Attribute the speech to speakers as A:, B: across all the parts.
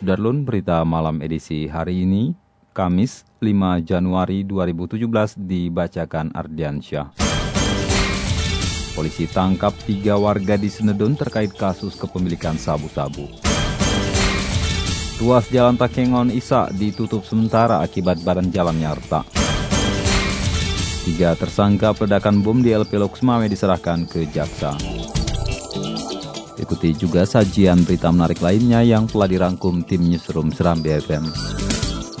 A: Sudarlun, berita malam edisi hari ini, Kamis 5 Januari 2017 dibacakan Ardiansyah. Polisi tangkap tiga warga di Senedon terkait kasus kepemilikan sabu-sabu. Ruas Jalan Takengon Isa ditutup sementara akibat badan jalannya retak. Tiga tersangka peledakan bom di LP Loksmawe diserahkan ke jaksa. Ikuti juga sajian berita menarik lainnya yang telah dirangkum tim Newsroom Seram BFM.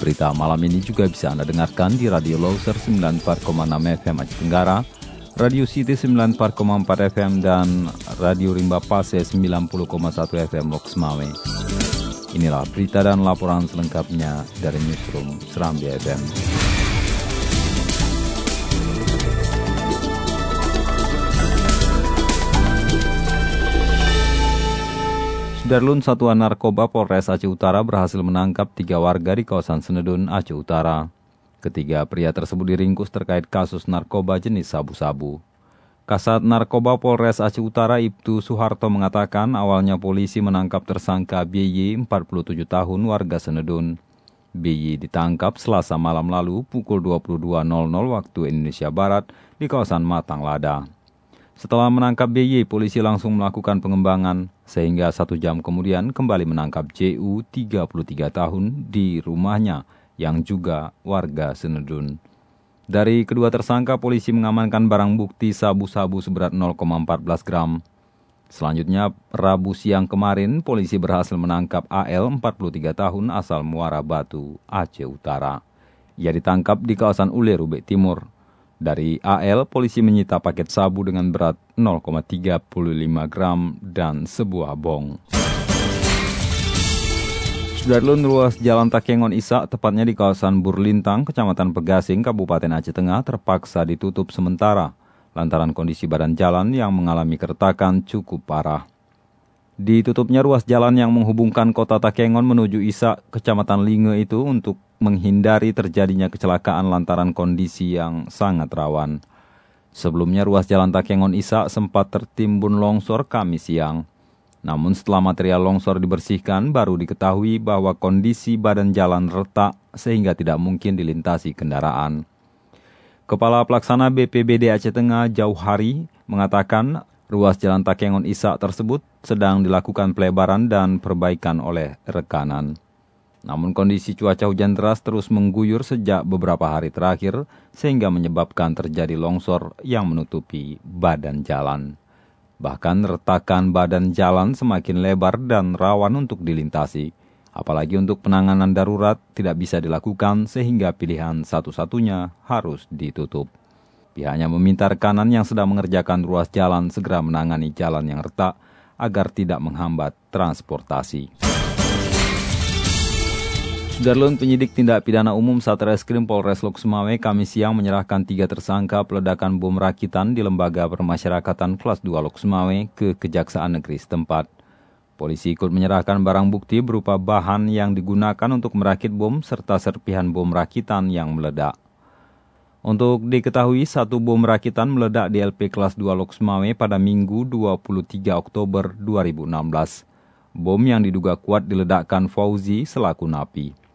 A: Berita malam ini juga bisa Anda dengarkan di Radio Loser 94,6 FM Aceh Tenggara, Radio City 94,4 FM, dan Radio Rimba Pase 90,1 FM Loksmawe. Inilah berita dan laporan selengkapnya dari Newsroom Seram BFM. Darlun Satuan Narkoba Polres Aceh Utara berhasil menangkap tiga warga di kawasan Senedun, Aceh Utara. Ketiga pria tersebut diringkus terkait kasus narkoba jenis sabu-sabu. Kasat Narkoba Polres Aceh Utara Ibtu Soeharto mengatakan awalnya polisi menangkap tersangka BY 47 tahun warga Senedun. BY ditangkap selasa malam lalu pukul 22.00 waktu Indonesia Barat di kawasan Matang Lada. Setelah menangkap BY, polisi langsung melakukan pengembangan, sehingga satu jam kemudian kembali menangkap JU 33 tahun di rumahnya yang juga warga Senedun. Dari kedua tersangka, polisi mengamankan barang bukti sabu-sabu seberat 0,14 gram. Selanjutnya, Rabu siang kemarin, polisi berhasil menangkap AL 43 tahun asal Muara Batu, Aceh Utara. Ia ditangkap di kawasan Ule, Rubek Timur. Dari AL, polisi menyita paket sabu dengan berat 0,35 gram dan sebuah bong. Sudarlun ruas Jalan Takengon Isa, tepatnya di kawasan Burlintang, Kecamatan Pegasing, Kabupaten Aceh Tengah, terpaksa ditutup sementara lantaran kondisi badan jalan yang mengalami keretakan cukup parah. Ditutupnya ruas jalan yang menghubungkan kota Takengon menuju Isa, Kecamatan Linge itu untuk menghindari terjadinya kecelakaan lantaran kondisi yang sangat rawan. Sebelumnya ruas jalan Takengon Isa sempat tertimbun longsor kami siang. Namun setelah material longsor dibersihkan, baru diketahui bahwa kondisi badan jalan retak sehingga tidak mungkin dilintasi kendaraan. Kepala Pelaksana BPBD Aceh Tengah Jauhari mengatakan ruas jalan Takengon Isa tersebut sedang dilakukan pelebaran dan perbaikan oleh rekanan. Namun kondisi cuaca hujan deras terus mengguyur sejak beberapa hari terakhir sehingga menyebabkan terjadi longsor yang menutupi badan jalan. Bahkan retakan badan jalan semakin lebar dan rawan untuk dilintasi. Apalagi untuk penanganan darurat tidak bisa dilakukan sehingga pilihan satu-satunya harus ditutup. Pihaknya meminta rekanan yang sedang mengerjakan ruas jalan segera menangani jalan yang retak agar tidak menghambat transportasi. Darlun penyidik tindak pidana umum Satreskrim Polres Loksmawe kami siang menyerahkan tiga tersangka peledakan bom rakitan di Lembaga Permasyarakatan Kelas 2 Loksmawe ke Kejaksaan Negeri setempat. Polisi ikut menyerahkan barang bukti berupa bahan yang digunakan untuk merakit bom serta serpihan bom rakitan yang meledak. Untuk diketahui, satu bom rakitan meledak di LP Kelas 2 Loksmawe pada Minggu 23 Oktober 2016. Bom yang diduga kuat diledakkan Fauzi selaku napi.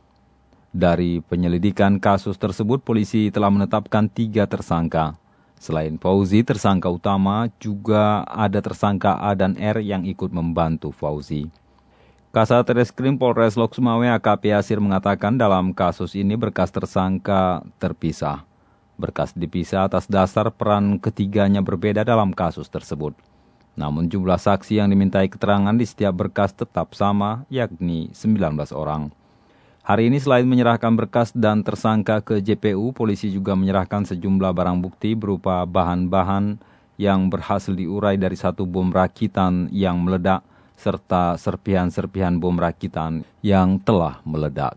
A: Dari penyelidikan kasus tersebut, polisi telah menetapkan tiga tersangka. Selain Fauzi, tersangka utama juga ada tersangka A dan R yang ikut membantu Fauzi. Kasat Reskrim Polres Loksmawe AKP Asir mengatakan dalam kasus ini berkas tersangka terpisah. Berkas dipisah atas dasar peran ketiganya berbeda dalam kasus tersebut. Namun jumlah saksi yang dimintai keterangan di setiap berkas tetap sama, yakni 19 orang. Hari ini selain menyerahkan berkas dan tersangka ke JPU, polisi juga menyerahkan sejumlah barang bukti berupa bahan-bahan yang berhasil diurai dari satu bom rakitan yang meledak serta serpihan-serpihan bom rakitan yang telah meledak.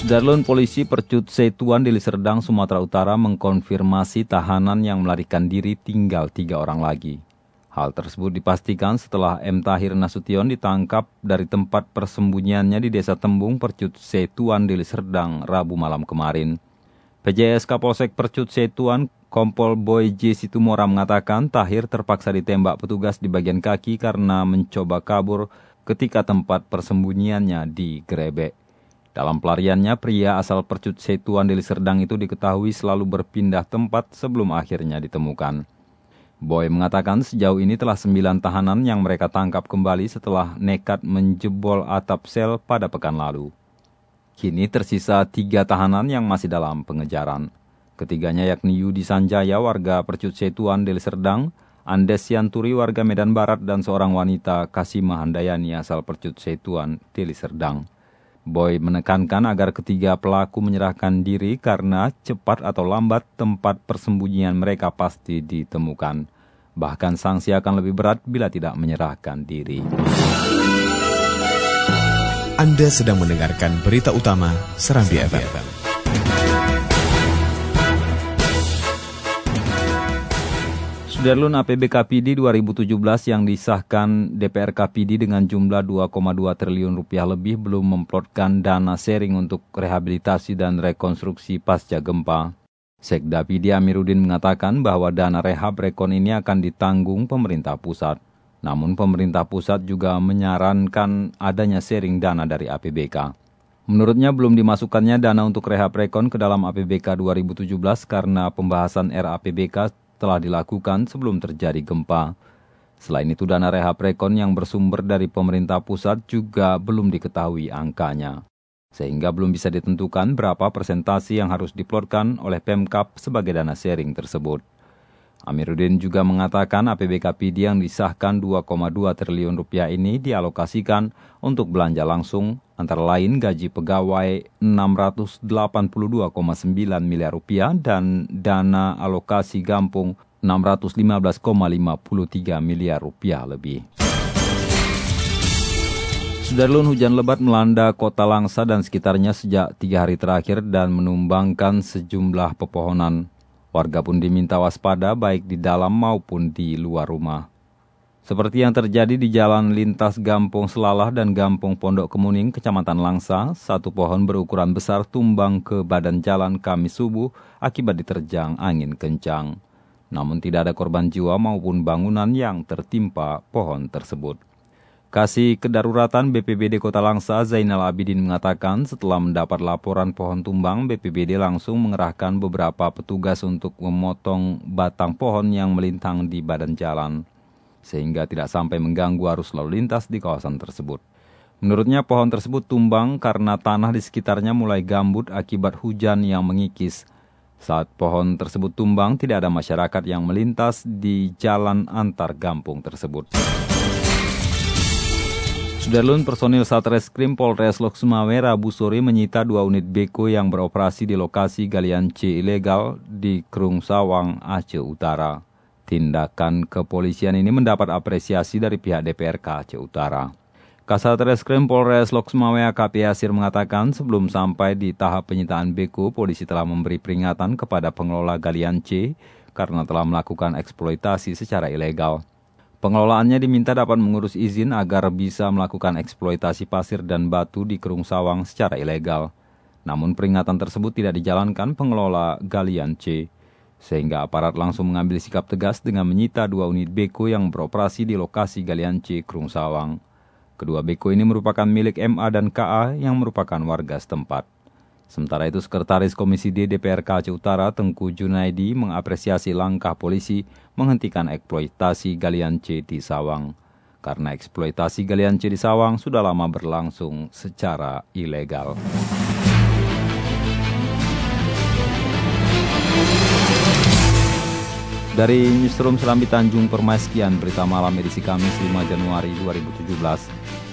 A: Sudarlun polisi Percut Setuan di Liserdang, Sumatera Utara mengkonfirmasi tahanan yang melarikan diri tinggal tiga orang lagi. Hal tersebut dipastikan setelah M. Tahir Nasution ditangkap dari tempat persembunyiannya di Desa Tembung Percut Setuan di Liserdang, Rabu malam kemarin. PJS Kapolsek Percut Setuan, Kompol Boy J. Situmora mengatakan Tahir terpaksa ditembak petugas di bagian kaki karena mencoba kabur ketika tempat persembunyiannya digerebek. Dalam pelariannya, pria asal Percut Setuan Deli Serdang itu diketahui selalu berpindah tempat sebelum akhirnya ditemukan. Boy mengatakan sejauh ini telah sembilan tahanan yang mereka tangkap kembali setelah nekat menjebol atap sel pada pekan lalu. Kini tersisa tiga tahanan yang masih dalam pengejaran. Ketiganya yakni Yudi Sanjaya warga Percut Setuan Deli Serdang, Andes Yanturi warga Medan Barat dan seorang wanita Kasimah Handayani asal Percut Setuan Deli Serdang. Boy menekankan agar ketiga pelaku menyerahkan diri karena cepat atau lambat tempat persembunyian mereka pasti ditemukan. Bahkan sanksi akan lebih berat bila tidak menyerahkan diri.
B: Anda sedang mendengarkan berita utama Serambi FM.
A: Sudarlun APB KPD 2017 yang disahkan DPR KPD dengan jumlah 2,2 triliun rupiah lebih belum memplotkan dana sharing untuk rehabilitasi dan rekonstruksi pasca gempa. Sekda PD Amiruddin mengatakan bahwa dana rehab rekon ini akan ditanggung pemerintah pusat. Namun pemerintah pusat juga menyarankan adanya sharing dana dari APBK. Menurutnya belum dimasukkannya dana untuk rehab rekon ke dalam APBK 2017 karena pembahasan RAPBK telah dilakukan sebelum terjadi gempa. Selain itu, dana rehab rekon yang bersumber dari pemerintah pusat juga belum diketahui angkanya. Sehingga belum bisa ditentukan berapa persentasi yang harus diplotkan oleh Pemkap sebagai dana sharing tersebut. Amiruddin juga mengatakan APBKPD yang disahkan 2,2 triliun rupiah ini dialokasikan untuk belanja langsung antara lain gaji pegawai 682,9 miliar rupiah dan dana alokasi gampung 615,53 miliar rupiah lebih. Sudarlun hujan lebat melanda kota Langsa dan sekitarnya sejak tiga hari terakhir dan menumbangkan sejumlah pepohonan Warga pun diminta waspada baik di dalam maupun di luar rumah. Seperti yang terjadi di jalan lintas Gampung Selalah dan Gampung Pondok Kemuning, Kecamatan Langsa, satu pohon berukuran besar tumbang ke badan jalan Kamis subuh akibat diterjang angin kencang. Namun tidak ada korban jiwa maupun bangunan yang tertimpa pohon tersebut. Kasih Kedaruratan BPBD Kota Langsa Zainal Abidin mengatakan setelah mendapat laporan pohon tumbang, BPBD langsung mengerahkan beberapa petugas untuk memotong batang pohon yang melintang di badan jalan, sehingga tidak sampai mengganggu arus lalu lintas di kawasan tersebut. Menurutnya pohon tersebut tumbang karena tanah di sekitarnya mulai gambut akibat hujan yang mengikis. Saat pohon tersebut tumbang, tidak ada masyarakat yang melintas di jalan antar gampung tersebut. Sudarlun personil Satreskrim Polres Lok Sumawe Rabu sore menyita dua unit beko yang beroperasi di lokasi galian C ilegal di Kerung Sawang, Aceh Utara. Tindakan kepolisian ini mendapat apresiasi dari pihak DPRK Aceh Utara. Kasat Reskrim Polres Lok Sumawe AKP Asir mengatakan sebelum sampai di tahap penyitaan beko, polisi telah memberi peringatan kepada pengelola galian C karena telah melakukan eksploitasi secara ilegal. Pengelolaannya diminta dapat mengurus izin agar bisa melakukan eksploitasi pasir dan batu di Kerung Sawang secara ilegal. Namun peringatan tersebut tidak dijalankan pengelola Galian C, sehingga aparat langsung mengambil sikap tegas dengan menyita dua unit beko yang beroperasi di lokasi Galian C, Kerung Sawang. Kedua beko ini merupakan milik MA dan KA yang merupakan warga setempat. Sementara itu, Sekretaris Komisi D DPRK Aceh Utara Tengku Junaidi mengapresiasi langkah polisi menghentikan eksploitasi galian C di Sawang. Karena eksploitasi galian C di Sawang sudah lama berlangsung secara ilegal. Dari Newsroom Serambi Tanjung Permaiskian, berita malam edisi Kamis 5 Januari 2017.